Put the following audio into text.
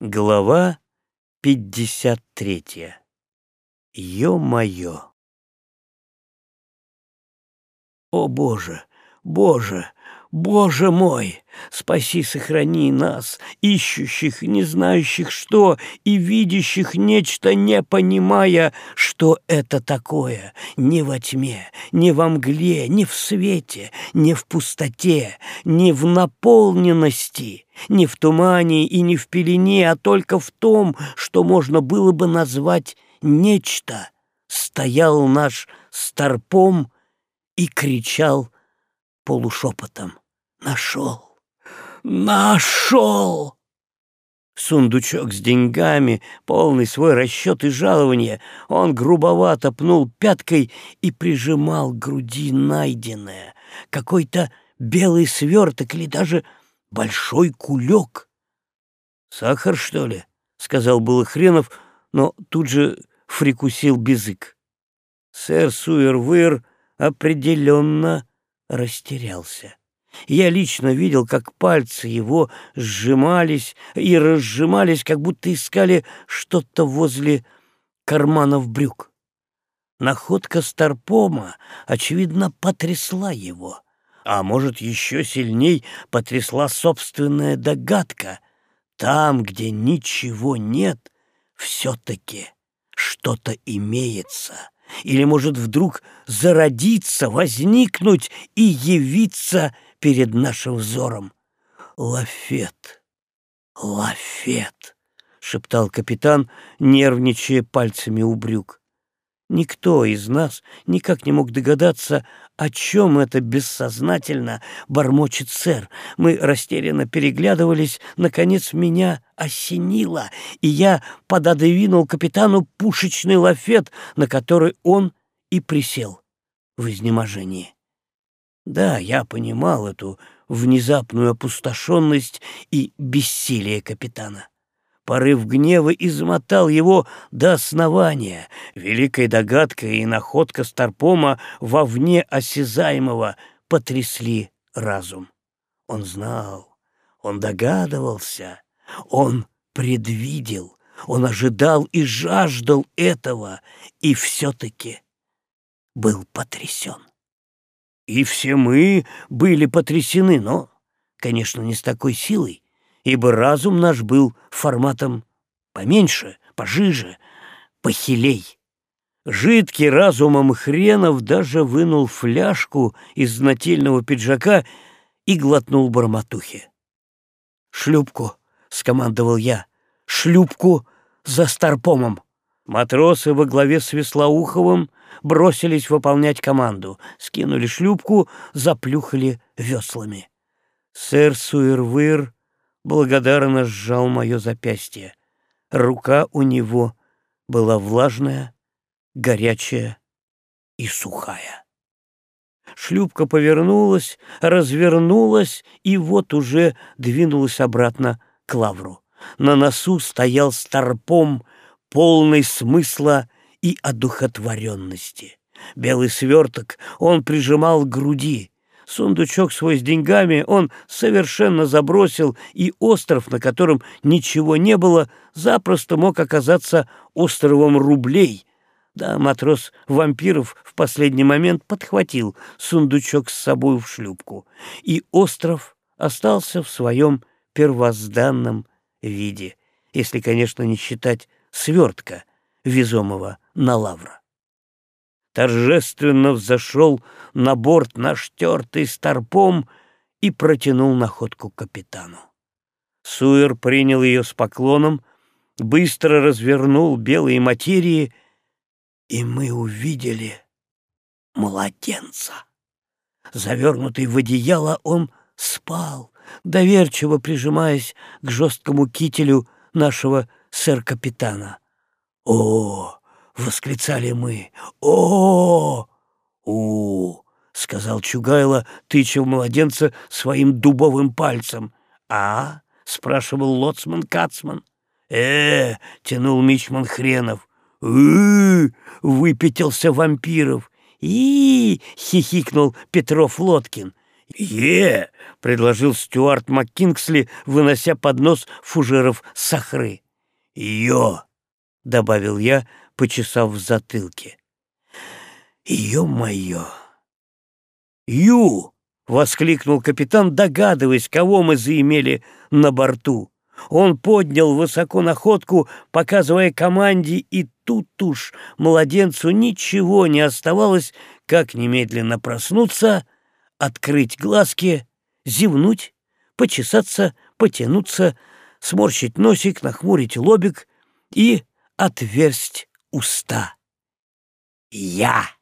Глава пятьдесят третья. Ё-моё! О, Боже, Боже, Боже мой, спаси, сохрани нас, ищущих, не знающих что, и видящих нечто, не понимая, что это такое, ни во тьме, ни во мгле, ни в свете, ни в пустоте, ни в наполненности, ни в тумане и не в пелене, а только в том, что можно было бы назвать нечто, стоял наш старпом и кричал полушепотом. «Нашел! Нашел!» Сундучок с деньгами, полный свой расчет и жалование, он грубовато пнул пяткой и прижимал к груди найденное. Какой-то белый сверток или даже большой кулек. «Сахар, что ли?» — сказал было Хренов, но тут же фрикусил безык. Сэр Суэрвыр определенно растерялся. Я лично видел, как пальцы его сжимались и разжимались, как будто искали что-то возле карманов брюк. Находка Старпома, очевидно, потрясла его. А может, еще сильней потрясла собственная догадка. Там, где ничего нет, все-таки что-то имеется или может вдруг зародиться, возникнуть и явиться перед нашим взором. «Лафет! Лафет!» — шептал капитан, нервничая пальцами у брюк. Никто из нас никак не мог догадаться, о чем это бессознательно бормочет сэр. Мы растерянно переглядывались, наконец меня осенило, и я пододвинул капитану пушечный лафет, на который он и присел в изнеможении. Да, я понимал эту внезапную опустошенность и бессилие капитана. Порыв гнева измотал его до основания. Великая догадка и находка Старпома вовне осязаемого потрясли разум. Он знал, он догадывался, он предвидел, он ожидал и жаждал этого, и все-таки был потрясен. И все мы были потрясены, но, конечно, не с такой силой, ибо разум наш был форматом поменьше, пожиже, похилей. Жидкий разумом хренов даже вынул фляжку из нательного пиджака и глотнул барматухи. «Шлюпку!» — скомандовал я. «Шлюпку за старпомом!» Матросы во главе с Веслоуховым бросились выполнять команду, скинули шлюпку, заплюхали веслами. Сэр Суэрвыр благодарно сжал мое запястье. Рука у него была влажная, горячая и сухая. Шлюпка повернулась, развернулась и вот уже двинулась обратно к лавру. На носу стоял старпом, полный смысла и одухотворенности. Белый сверток он прижимал к груди, Сундучок свой с деньгами он совершенно забросил, и остров, на котором ничего не было, запросто мог оказаться островом рублей. Да, матрос вампиров в последний момент подхватил сундучок с собой в шлюпку, и остров остался в своем первозданном виде, если, конечно, не считать свертка, везомого на лавра торжественно взошел на борт наш тертый старпом и протянул находку капитану. Суэр принял ее с поклоном, быстро развернул белые материи, и мы увидели младенца. Завернутый в одеяло, он спал, доверчиво прижимаясь к жесткому кителю нашего сэр-капитана. О, восклицали мы. О! У! сказал Чугайло, тыча младенца своим дубовым пальцем. А? спрашивал лоцман Кацман. Э, тянул мичман Хренов. «Э!» — выпятился вампиров. и хихикнул Петров Лоткин. «Е!» — предложил Стюарт МакКингсли, вынося поднос фужеров сахры. «Йо!» — добавил я, почесав в затылке. «Ё-моё!» «Ю!» — воскликнул капитан, догадываясь, кого мы заимели на борту. Он поднял высоко находку, показывая команде, и тут уж младенцу ничего не оставалось, как немедленно проснуться, открыть глазки, зевнуть, почесаться, потянуться, сморщить носик, нахмурить лобик и отверсть уста. «Я!»